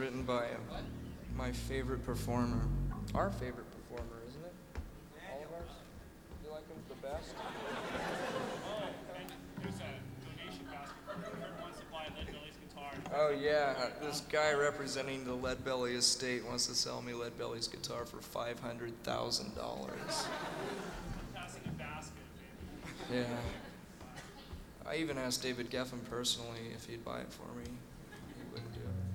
Written by my favorite performer. Our favorite performer, isn't it? All of ours? You like him the best? Oh, yeah, this guy representing the Lead Belly estate wants to sell me Lead Belly's guitar for five hundred thousand dollars. Passing a basket. Yeah. I even asked David Geffen personally if he'd buy it for me. He wouldn't do it.